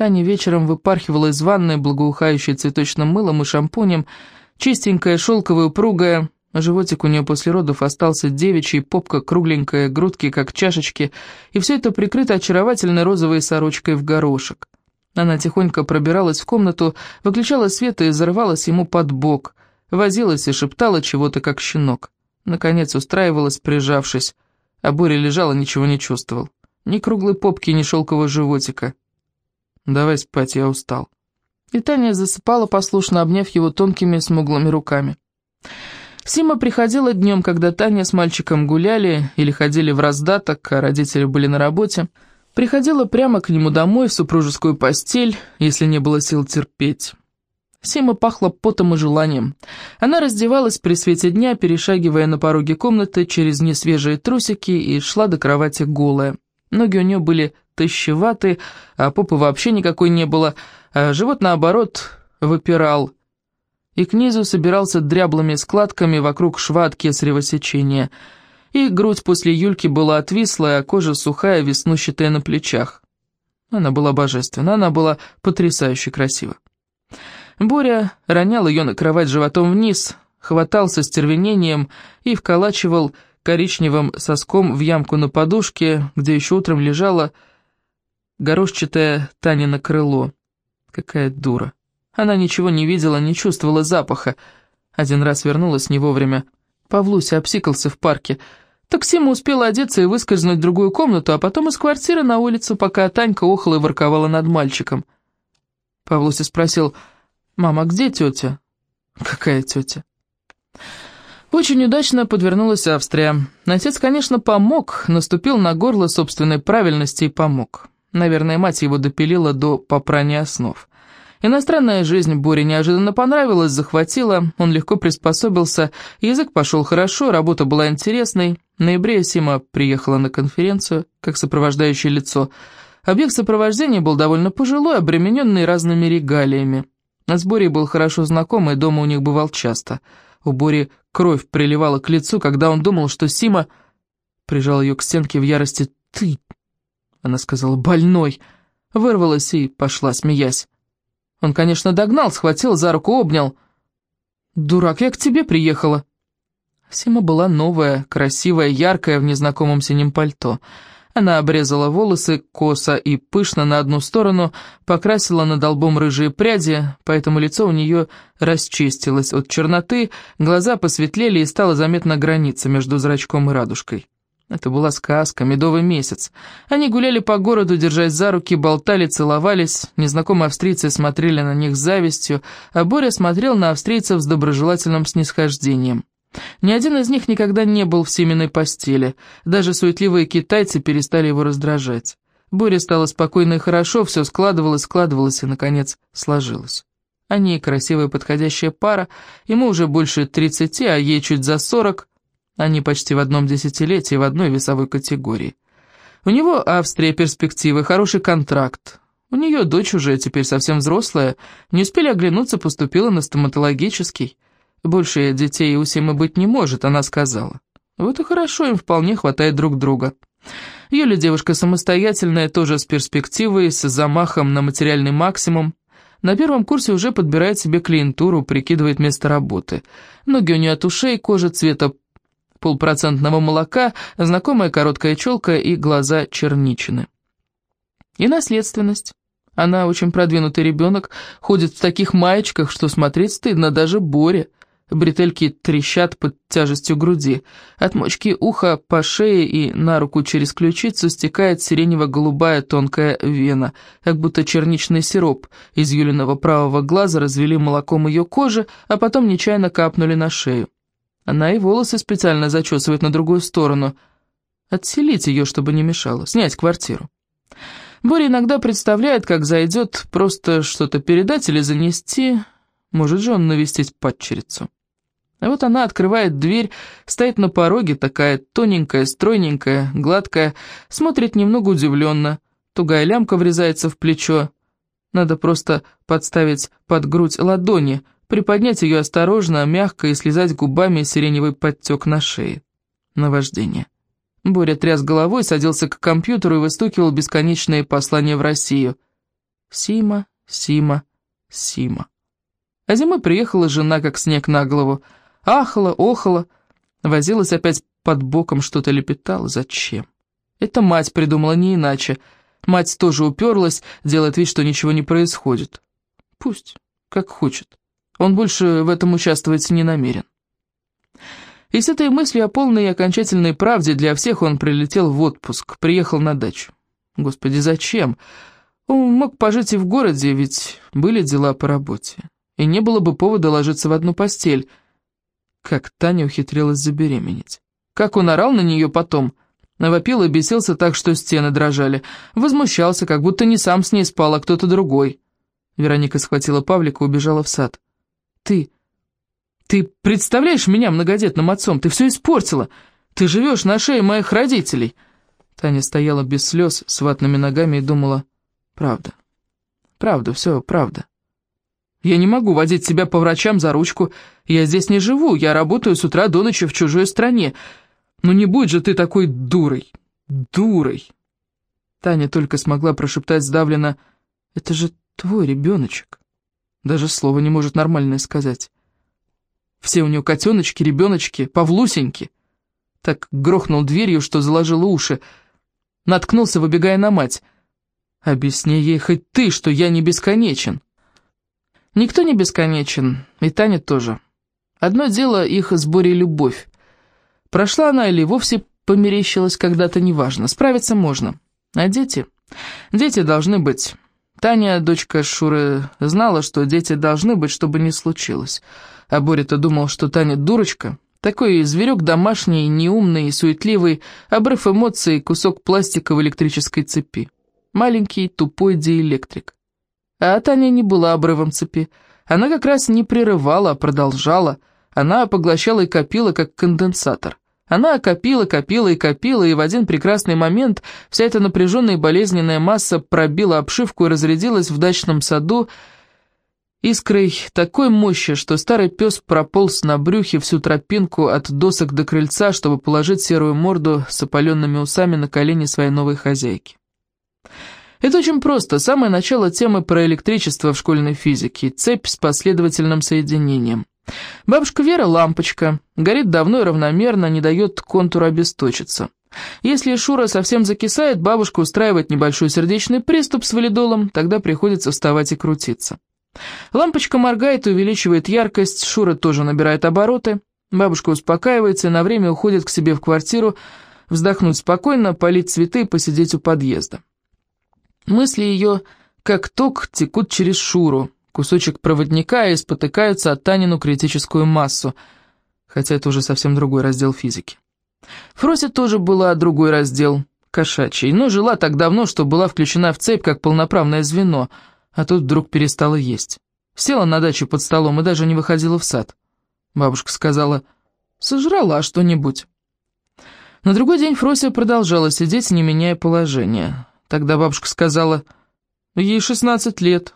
Таня вечером выпархивала из ванной, благоухающей цветочным мылом и шампунем, чистенькая, шелковая, упругая. Животик у нее после родов остался девичий, попка кругленькая, грудки как чашечки, и все это прикрыто очаровательной розовой сорочкой в горошек. Она тихонько пробиралась в комнату, выключала свет и зарывалась ему под бок, возилась и шептала чего-то, как щенок. Наконец устраивалась, прижавшись, а Боря лежал и ничего не чувствовал. Ни круглой попки, ни шелкового животика. «Давай спать, я устал». И Таня засыпала, послушно обняв его тонкими смуглыми руками. Сима приходила днем, когда Таня с мальчиком гуляли или ходили в раздаток, а родители были на работе. Приходила прямо к нему домой, в супружескую постель, если не было сил терпеть. Сима пахла потом и желанием. Она раздевалась при свете дня, перешагивая на пороге комнаты через несвежие трусики и шла до кровати голая. Ноги у нее были тощеваты, а попы вообще никакой не было, а живот, наоборот, выпирал. И к низу собирался дряблыми складками вокруг шва от кесарево сечения. И грудь после Юльки была отвислая, а кожа сухая, веснущатая на плечах. Она была божественна, она была потрясающе красива. Боря ронял ее на кровать животом вниз, хватался стервенением и вколачивал коричневым соском в ямку на подушке, где еще утром лежала горошчатое Танино крыло. Какая дура. Она ничего не видела, не чувствовала запаха. Один раз вернулась не вовремя. Павлуся обсикался в парке. Так Сима успела одеться и выскользнуть в другую комнату, а потом из квартиры на улицу, пока Танька охала и ворковала над мальчиком. Павлуся спросил, «Мама, где тетя?» «Какая тетя?» Очень удачно подвернулась Австрия. Отец, конечно, помог, наступил на горло собственной правильности и помог. Наверное, мать его допилила до попрания основ. Иностранная жизнь Боре неожиданно понравилась, захватила, он легко приспособился, язык пошел хорошо, работа была интересной. В ноябре Сима приехала на конференцию, как сопровождающее лицо. Объект сопровождения был довольно пожилой, обремененный разными регалиями. С Борей был хорошо знаком, и дома у них бывал часто. У Бори кровь приливала к лицу, когда он думал, что Сима прижал ее к стенке в ярости. «Ты она сказала «больной», вырвалась и пошла, смеясь. Он, конечно, догнал, схватил за руку, обнял. «Дурак, я к тебе приехала». Сима была новая, красивая, яркая в незнакомом синем пальто. Она обрезала волосы косо и пышно на одну сторону, покрасила над лбом рыжие пряди, поэтому лицо у нее расчистилось от черноты, глаза посветлели и стала заметна граница между зрачком и радужкой. Это была сказка, медовый месяц. Они гуляли по городу, держась за руки, болтали, целовались. Незнакомые австрийцы смотрели на них с завистью, а Боря смотрел на австрийцев с доброжелательным снисхождением. Ни один из них никогда не был в семейной постели. Даже суетливые китайцы перестали его раздражать. Боре стало спокойно и хорошо, все складывалось, складывалось и, наконец, сложилось. Они красивая подходящая пара, ему уже больше тридцати, а ей чуть за сорок. Они почти в одном десятилетии, в одной весовой категории. У него Австрия перспективы, хороший контракт. У нее дочь уже теперь совсем взрослая, не успели оглянуться, поступила на стоматологический. Больше детей у Симы быть не может, она сказала. Вот и хорошо, им вполне хватает друг друга. Юля девушка самостоятельная, тоже с перспективой, с замахом на материальный максимум. На первом курсе уже подбирает себе клиентуру, прикидывает место работы. Ноги у нее от ушей, кожа цвета полпроцентного молока, знакомая короткая челка и глаза черничины. И наследственность. Она очень продвинутый ребенок, ходит в таких маечках, что смотреть стыдно даже Боре. Бретельки трещат под тяжестью груди. От мочки уха по шее и на руку через ключицу стекает сиренево-голубая тонкая вена, как будто черничный сироп. Из Юлиного правого глаза развели молоком ее кожи, а потом нечаянно капнули на шею. Она и волосы специально зачесывает на другую сторону. Отселить ее, чтобы не мешало, снять квартиру. Боря иногда представляет, как зайдет просто что-то передать или занести. Может же он навестить падчерицу. А вот она открывает дверь, стоит на пороге, такая тоненькая, стройненькая, гладкая, смотрит немного удивленно. Тугая лямка врезается в плечо. Надо просто подставить под грудь ладони, приподнять ее осторожно, мягко и слезать губами сиреневый подтек на шее. Наваждение. Боря тряс головой, садился к компьютеру и выстукивал бесконечные послания в Россию. Сима, Сима, Сима. А зимой приехала жена, как снег на голову. Ахала, охала, возилась опять под боком, что-то лепетала. Зачем? Это мать придумала не иначе. Мать тоже уперлась, делает вид, что ничего не происходит. Пусть, как хочет. Он больше в этом участвовать не намерен. И с этой мыслью о полной и окончательной правде для всех он прилетел в отпуск, приехал на дачу. Господи, зачем? Он мог пожить и в городе, ведь были дела по работе. И не было бы повода ложиться в одну постель. Как Таня ухитрилась забеременеть. Как он орал на нее потом. Вопил и бесился так, что стены дрожали. Возмущался, как будто не сам с ней спал, а кто-то другой. Вероника схватила Павлика и убежала в сад. «Ты... ты представляешь меня многодетным отцом? Ты все испортила. Ты живешь на шее моих родителей». Таня стояла без слез, с ватными ногами и думала, «Правда, правда, все правда. Я не могу водить себя по врачам за ручку. Я здесь не живу, я работаю с утра до ночи в чужой стране. Ну не будь же ты такой дурой, дурой!» Таня только смогла прошептать сдавленно, «Это же твой ребеночек». Даже слова не может нормальное сказать. Все у нее котеночки, ребеночки, павлусеньки. Так грохнул дверью, что заложил уши. Наткнулся, выбегая на мать. «Объясни ей хоть ты, что я не бесконечен». Никто не бесконечен, и Таня тоже. Одно дело их с Борей любовь. Прошла она или вовсе померещилась когда-то, неважно, справиться можно. А дети? Дети должны быть. Таня, дочка Шуры, знала, что дети должны быть, чтобы не случилось. А Боря-то думал, что Таня дурочка. Такой зверек домашний, неумный суетливый, обрыв эмоций, кусок пластика в электрической цепи. Маленький, тупой диэлектрик. А Таня не была обрывом цепи. Она как раз не прерывала, а продолжала. Она поглощала и копила, как конденсатор. Она копила, копила и копила, и в один прекрасный момент вся эта напряженная и болезненная масса пробила обшивку и разрядилась в дачном саду искрой такой мощи, что старый пес прополз на брюхе всю тропинку от досок до крыльца, чтобы положить серую морду с опаленными усами на колени своей новой хозяйки. Это очень просто. Самое начало темы про электричество в школьной физике. Цепь с последовательным соединением. Бабушка Вера – лампочка, горит давно и равномерно, не дает контуру обесточиться. Если Шура совсем закисает, бабушка устраивает небольшой сердечный приступ с валидолом, тогда приходится вставать и крутиться. Лампочка моргает и увеличивает яркость, Шура тоже набирает обороты. Бабушка успокаивается и на время уходит к себе в квартиру, вздохнуть спокойно, полить цветы и посидеть у подъезда. Мысли ее, как ток, текут через Шуру, кусочек проводника и спотыкаются от Танину критическую массу, хотя это уже совсем другой раздел физики. Фросе тоже была другой раздел, кошачий, но жила так давно, что была включена в цепь как полноправное звено, а тут вдруг перестала есть. Села на даче под столом и даже не выходила в сад. Бабушка сказала, «Сожрала что-нибудь». На другой день Фрося продолжала сидеть, не меняя положения. Тогда бабушка сказала, «Ей 16 лет,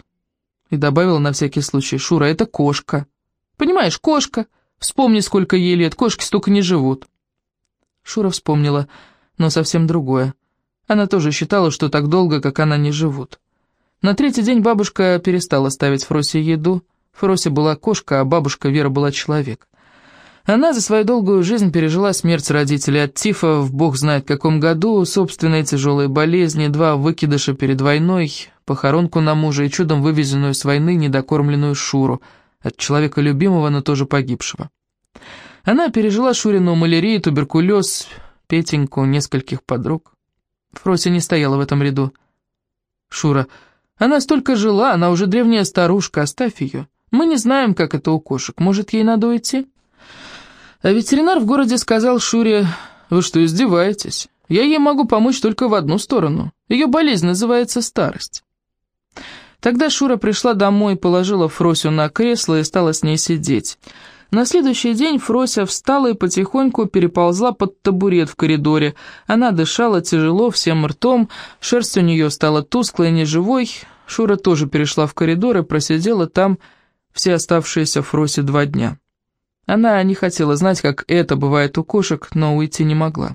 и добавила на всякий случай, «Шура, это кошка». «Понимаешь, кошка. Вспомни, сколько ей лет, кошки столько не живут». Шура вспомнила, но совсем другое. Она тоже считала, что так долго, как она, не живут. На третий день бабушка перестала ставить Фросе еду. Фрося была кошка, а бабушка Вера была человек. Она за свою долгую жизнь пережила смерть родителей от тифа в бог знает каком году, собственные тяжелые болезни, два выкидыша перед войной, похоронку на мужа и чудом вывезенную с войны недокормленную Шуру, от человека любимого, но тоже погибшего. Она пережила Шурину малярию, туберкулез, Петеньку, нескольких подруг. Фрося не стояла в этом ряду. «Шура, она столько жила, она уже древняя старушка, оставь ее. Мы не знаем, как это у кошек, может, ей надо уйти?» А ветеринар в городе сказал Шуре, «Вы что, издеваетесь? Я ей могу помочь только в одну сторону. Ее болезнь называется старость». Тогда Шура пришла домой, положила Фросю на кресло и стала с ней сидеть. На следующий день Фрося встала и потихоньку переползла под табурет в коридоре. Она дышала тяжело, всем ртом, шерсть у нее стала тусклой и неживой. Шура тоже перешла в коридор и просидела там все оставшиеся Фросе два дня. Она не хотела знать, как это бывает у кошек, но уйти не могла.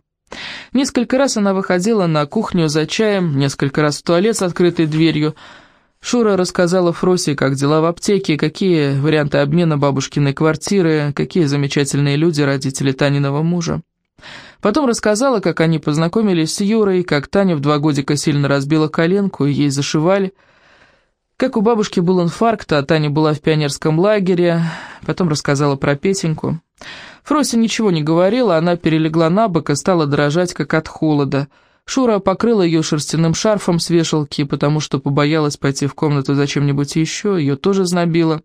Несколько раз она выходила на кухню за чаем, несколько раз в туалет с открытой дверью. Шура рассказала Фросе, как дела в аптеке, какие варианты обмена бабушкиной квартиры, какие замечательные люди родители Таниного мужа. Потом рассказала, как они познакомились с Юрой, как Таня в два годика сильно разбила коленку, и ей зашивали, как у бабушки был инфаркт, а Таня была в пионерском лагере, потом рассказала про Петеньку. Фрося ничего не говорила, она перелегла на бок и стала дрожать, как от холода – Шура покрыла ее шерстяным шарфом с вешалки, потому что побоялась пойти в комнату за чем-нибудь еще, ее тоже знобило.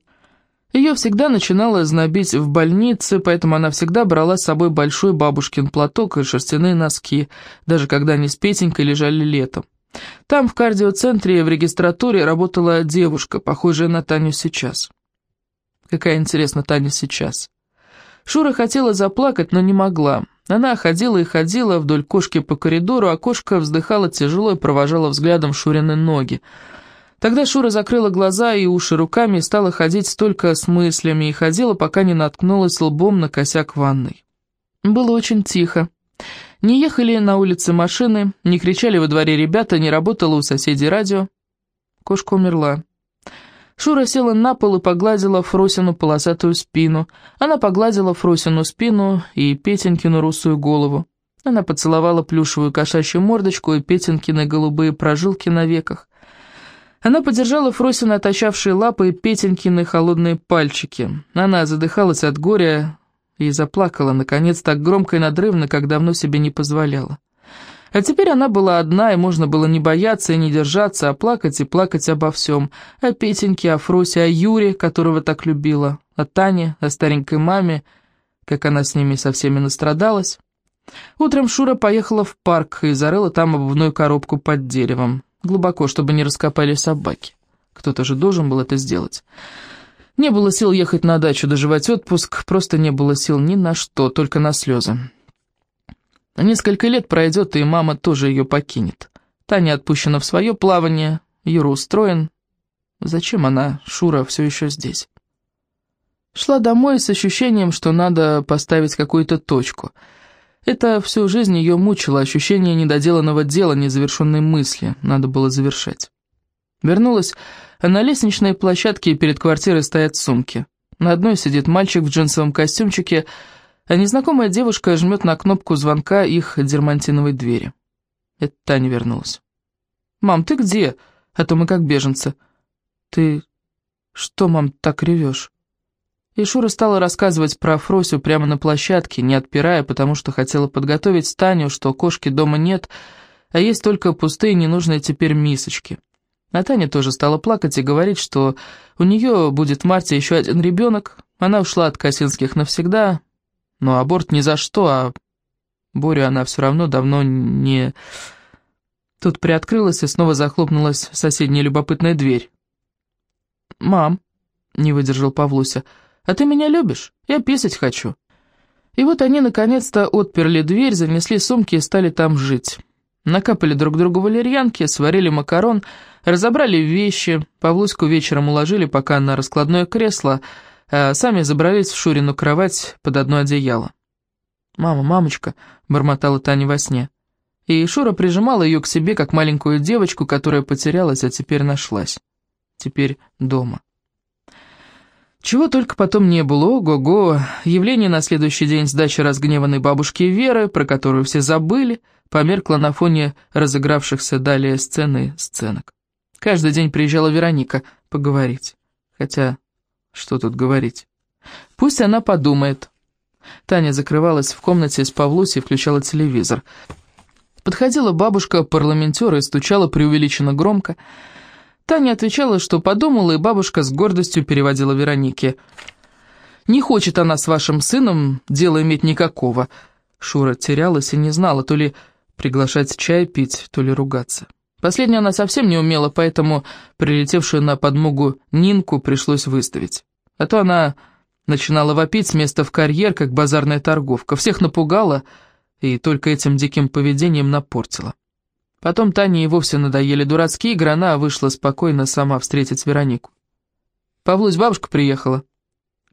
Ее всегда начинало знобить в больнице, поэтому она всегда брала с собой большой бабушкин платок и шерстяные носки, даже когда они с Петенькой лежали летом. Там, в кардиоцентре, в регистратуре, работала девушка, похожая на Таню сейчас. Какая, интересно, Таня сейчас. Шура хотела заплакать, но не могла. Она ходила и ходила вдоль кошки по коридору, а кошка вздыхала тяжело и провожала взглядом Шурины ноги. Тогда Шура закрыла глаза и уши руками и стала ходить только с мыслями, и ходила, пока не наткнулась лбом на косяк ванной. Было очень тихо. Не ехали на улице машины, не кричали во дворе ребята, не работало у соседей радио. Кошка умерла. Шура села на пол и погладила Фросину полосатую спину. Она погладила Фросину спину и Петенькину русую голову. Она поцеловала плюшевую кошачью мордочку и Петенькины голубые прожилки на веках. Она подержала Фросина отощавшие лапы и Петенькины холодные пальчики. Она задыхалась от горя и заплакала, наконец, так громко и надрывно, как давно себе не позволяла. А теперь она была одна, и можно было не бояться и не держаться, а плакать и плакать обо всем. О Петеньке, о Фросе, о Юре, которого так любила, о Тане, о старенькой маме, как она с ними со всеми настрадалась. Утром Шура поехала в парк и зарыла там обувную коробку под деревом, глубоко, чтобы не раскопали собаки. Кто-то же должен был это сделать. Не было сил ехать на дачу, доживать отпуск, просто не было сил ни на что, только на слезы. Несколько лет пройдет, и мама тоже ее покинет. Таня отпущена в свое плавание, Юра устроен. Зачем она, Шура, все еще здесь? Шла домой с ощущением, что надо поставить какую-то точку. Это всю жизнь ее мучило, ощущение недоделанного дела, незавершенной мысли. Надо было завершать. Вернулась, а на лестничной площадке перед квартирой стоят сумки. На одной сидит мальчик в джинсовом костюмчике, а незнакомая девушка жмет на кнопку звонка их дермантиновой двери. Это Таня вернулась. «Мам, ты где? А то мы как беженцы». «Ты что, мам, так ревешь?» И Шура стала рассказывать про Фросю прямо на площадке, не отпирая, потому что хотела подготовить Таню, что кошки дома нет, а есть только пустые ненужные теперь мисочки. А Таня тоже стала плакать и говорить, что у нее будет в марте еще один ребенок, она ушла от Косинских навсегда, но аборт ни за что, а Борю она все равно давно не... Тут приоткрылась и снова захлопнулась соседняя любопытная дверь. «Мам», — не выдержал Павлуся, — «а ты меня любишь? Я писать хочу». И вот они наконец-то отперли дверь, занесли сумки и стали там жить. Накапали друг другу валерьянки, сварили макарон, разобрали вещи, Павлуську вечером уложили пока на раскладное кресло — а сами забрались в Шурину кровать под одно одеяло. «Мама, мамочка», — бормотала Таня во сне. И Шура прижимала ее к себе, как маленькую девочку, которая потерялась, а теперь нашлась. Теперь дома. Чего только потом не было, ого-го, явление на следующий день сдачи разгневанной бабушки Веры, про которую все забыли, померкло на фоне разыгравшихся далее сцены сценок. Каждый день приезжала Вероника поговорить, хотя что тут говорить? Пусть она подумает. Таня закрывалась в комнате с Павлусей и включала телевизор. Подходила бабушка-парламентер и стучала преувеличенно громко. Таня отвечала, что подумала, и бабушка с гордостью переводила Веронике. «Не хочет она с вашим сыном дела иметь никакого». Шура терялась и не знала, то ли приглашать чай пить, то ли ругаться. Последнюю она совсем не умела, поэтому прилетевшую на подмогу Нинку пришлось выставить. А то она начинала вопить с места в карьер, как базарная торговка, всех напугала и только этим диким поведением напортила. Потом Тане и вовсе надоели дурацкие игры, она вышла спокойно сама встретить Веронику. Павлусь бабушка приехала.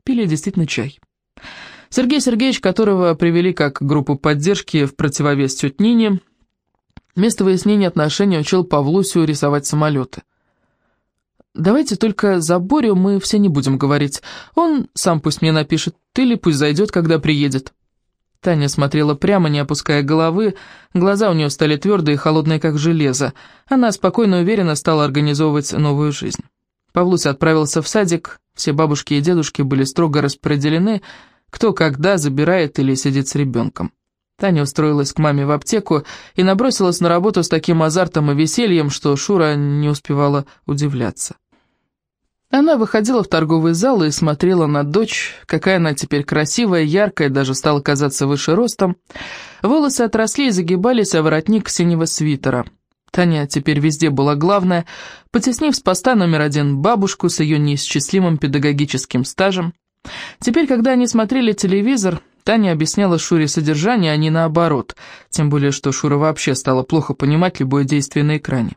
Пили действительно чай. Сергей Сергеевич, которого привели как группу поддержки в противовес тете Нине, Вместо выяснения отношений учил Павлусю рисовать самолеты. Давайте только за Борю мы все не будем говорить. Он сам пусть мне напишет, или пусть зайдет, когда приедет». Таня смотрела прямо, не опуская головы, глаза у нее стали твердые и холодные, как железо. Она спокойно и уверенно стала организовывать новую жизнь. Павлуся отправился в садик, все бабушки и дедушки были строго распределены, кто когда забирает или сидит с ребенком. Таня устроилась к маме в аптеку и набросилась на работу с таким азартом и весельем, что Шура не успевала удивляться. Она выходила в торговый зал и смотрела на дочь, какая она теперь красивая, яркая, даже стала казаться выше ростом. Волосы отросли и загибались, а воротник синего свитера. Таня теперь везде была главная, потеснив с поста номер один бабушку с ее неисчислимым педагогическим стажем. Теперь, когда они смотрели телевизор, Таня объясняла Шуре содержание, а не наоборот, тем более, что Шура вообще стала плохо понимать любое действие на экране.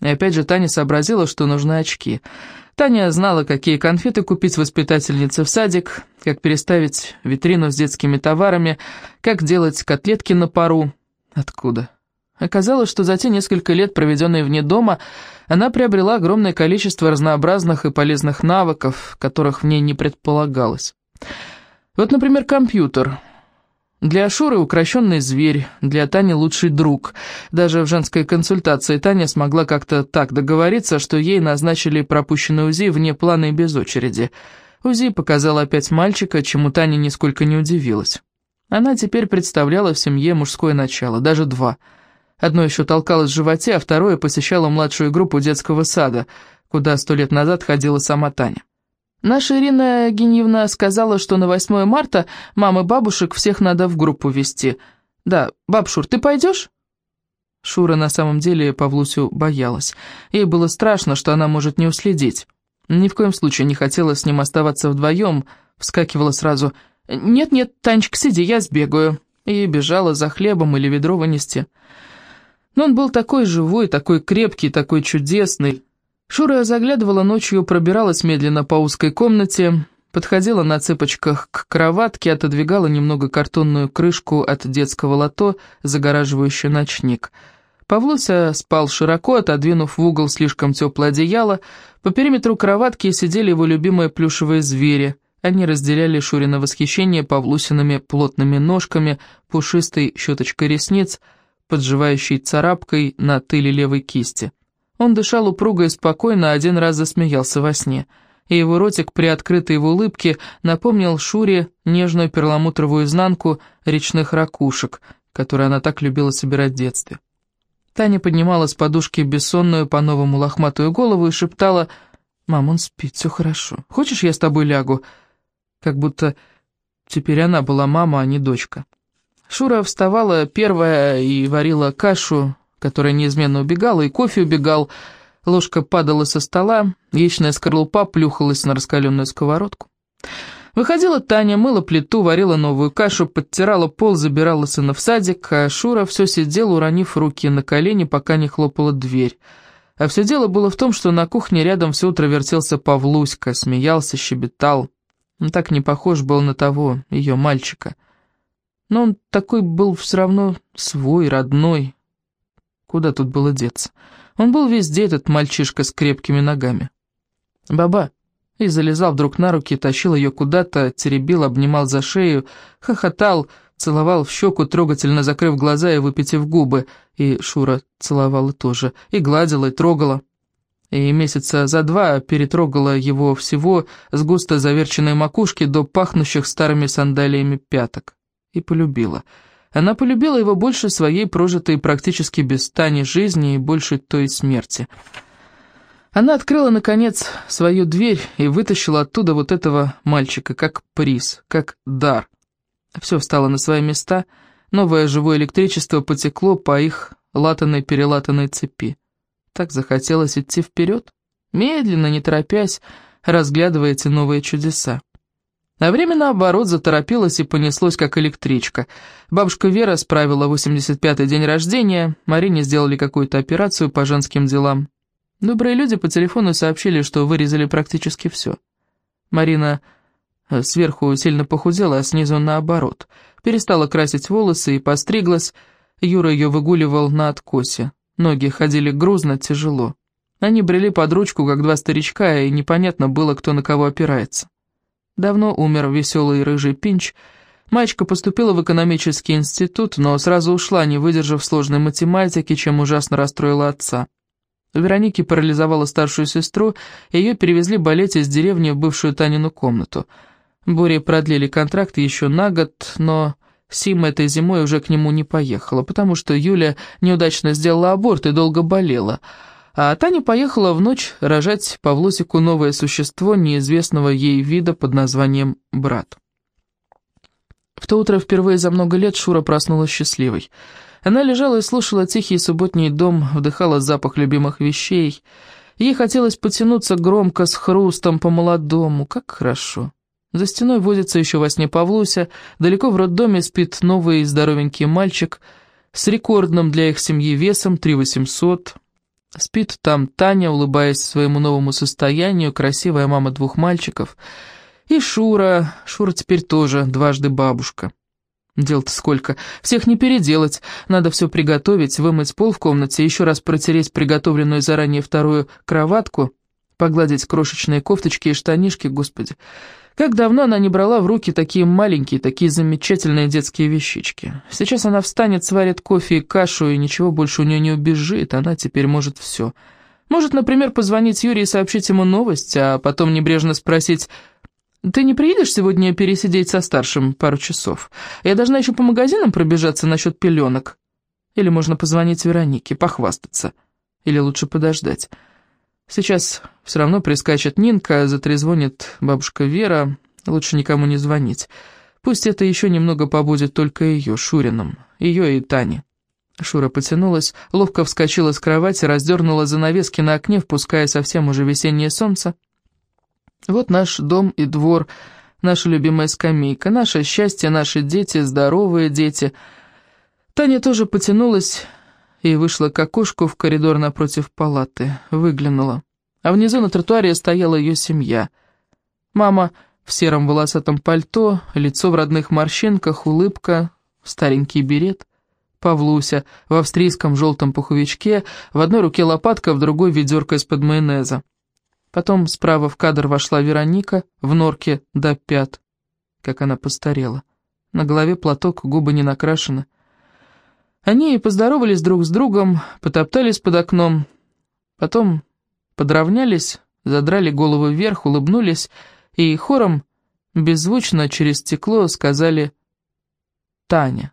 И опять же Таня сообразила, что нужны очки – Таня знала, какие конфеты купить воспитательнице в садик, как переставить витрину с детскими товарами, как делать котлетки на пару. Откуда? Оказалось, что за те несколько лет, проведенные вне дома, она приобрела огромное количество разнообразных и полезных навыков, которых в ней не предполагалось. Вот, например, компьютер — для Шуры укращенный зверь, для Тани лучший друг. Даже в женской консультации Таня смогла как-то так договориться, что ей назначили пропущенный УЗИ вне плана и без очереди. УЗИ показал опять мальчика, чему Таня нисколько не удивилась. Она теперь представляла в семье мужское начало, даже два. Одно еще толкалось в животе, а второе посещало младшую группу детского сада, куда сто лет назад ходила сама Таня. Наша Ирина Геньевна сказала, что на 8 марта мамы бабушек всех надо в группу вести. Да, баб Шур, ты пойдешь? Шура на самом деле Павлусю боялась. Ей было страшно, что она может не уследить. Ни в коем случае не хотела с ним оставаться вдвоем, вскакивала сразу «Нет-нет, Танечка, сиди, я сбегаю», и бежала за хлебом или ведро вынести. Но он был такой живой, такой крепкий, такой чудесный, Шура заглядывала ночью, пробиралась медленно по узкой комнате, подходила на цыпочках к кроватке, отодвигала немного картонную крышку от детского лото, загораживающую ночник. Павлуся спал широко, отодвинув в угол слишком теплое одеяло. По периметру кроватки сидели его любимые плюшевые звери. Они разделяли Шурина восхищение Павлусиными плотными ножками, пушистой щеточкой ресниц, подживающей царапкой на тыле левой кисти. Он дышал упруго и спокойно, один раз засмеялся во сне, и его ротик, приоткрытый в улыбке, напомнил Шуре нежную перламутровую изнанку речных ракушек, которые она так любила собирать в детстве. Таня поднимала с подушки бессонную по-новому лохматую голову и шептала «Мам, он спит, все хорошо. Хочешь, я с тобой лягу?» Как будто теперь она была мама, а не дочка. Шура вставала первая и варила кашу, которая неизменно убегала, и кофе убегал, ложка падала со стола, яичная скорлупа плюхалась на раскаленную сковородку. Выходила Таня, мыла плиту, варила новую кашу, подтирала пол, забирала сына в садик, а Шура все сидела, уронив руки на колени, пока не хлопала дверь. А все дело было в том, что на кухне рядом все утро вертелся Павлуська, смеялся, щебетал. Он так не похож был на того, ее мальчика. Но он такой был все равно свой, родной, Куда тут было деться? Он был везде, этот мальчишка с крепкими ногами. «Баба!» И залезал вдруг на руки, тащил ее куда-то, теребил, обнимал за шею, хохотал, целовал в щеку, трогательно закрыв глаза и выпитив губы. И Шура целовала тоже, и гладила, и трогала. И месяца за два перетрогала его всего с густо заверченной макушки до пахнущих старыми сандалиями пяток. И полюбила. Она полюбила его больше своей прожитой практически без стани жизни и больше той смерти. Она открыла, наконец, свою дверь и вытащила оттуда вот этого мальчика, как приз, как дар. Все встало на свои места, новое живое электричество потекло по их латанной-перелатанной цепи. Так захотелось идти вперед, медленно, не торопясь, разглядывая эти новые чудеса. А время, наоборот, заторопилось и понеслось, как электричка. Бабушка Вера справила 85-й день рождения, Марине сделали какую-то операцию по женским делам. Добрые люди по телефону сообщили, что вырезали практически все. Марина э, сверху сильно похудела, а снизу наоборот. Перестала красить волосы и постриглась. Юра ее выгуливал на откосе. Ноги ходили грузно, тяжело. Они брели под ручку, как два старичка, и непонятно было, кто на кого опирается. Давно умер веселый рыжий Пинч. Мальчика поступила в экономический институт, но сразу ушла, не выдержав сложной математики, чем ужасно расстроила отца. Вероники парализовала старшую сестру, и ее перевезли болеть из деревни в бывшую Танину комнату. Бори продлили контракт еще на год, но Сима этой зимой уже к нему не поехала, потому что Юля неудачно сделала аборт и долго болела, а Таня поехала в ночь рожать Павлусику новое существо неизвестного ей вида под названием «брат». В то утро впервые за много лет Шура проснулась счастливой. Она лежала и слушала тихий субботний дом, вдыхала запах любимых вещей. Ей хотелось потянуться громко, с хрустом, по-молодому. Как хорошо. За стеной возится еще во сне Павлуся, далеко в роддоме спит новый здоровенький мальчик с рекордным для их семьи весом 3800. Спит там Таня, улыбаясь своему новому состоянию, красивая мама двух мальчиков. И Шура, Шура теперь тоже дважды бабушка. Дел-то сколько, всех не переделать, надо все приготовить, вымыть пол в комнате, еще раз протереть приготовленную заранее вторую кроватку, погладить крошечные кофточки и штанишки, господи. Как давно она не брала в руки такие маленькие, такие замечательные детские вещички. Сейчас она встанет, сварит кофе и кашу, и ничего больше у нее не убежит, она теперь может все. Может, например, позвонить Юрию и сообщить ему новость, а потом небрежно спросить, «Ты не приедешь сегодня пересидеть со старшим пару часов? Я должна еще по магазинам пробежаться насчет пеленок». Или можно позвонить Веронике, похвастаться. Или лучше подождать. Сейчас все равно прискачет Нинка, затрезвонит бабушка Вера. Лучше никому не звонить. Пусть это еще немного побудет только ее, Шурином, ее и Тани. Шура потянулась, ловко вскочила с кровати, раздернула занавески на окне, впуская совсем уже весеннее солнце. Вот наш дом и двор, наша любимая скамейка, наше счастье, наши дети, здоровые дети. Таня тоже потянулась, и вышла к окошку в коридор напротив палаты, выглянула. А внизу на тротуаре стояла ее семья. Мама в сером волосатом пальто, лицо в родных морщинках, улыбка, старенький берет. Павлуся в австрийском желтом пуховичке, в одной руке лопатка, в другой ведерко из-под майонеза. Потом справа в кадр вошла Вероника в норке до пят. Как она постарела. На голове платок, губы не накрашены. Они поздоровались друг с другом, потоптались под окном, потом подровнялись, задрали голову вверх, улыбнулись и хором, беззвучно через стекло сказали «Таня».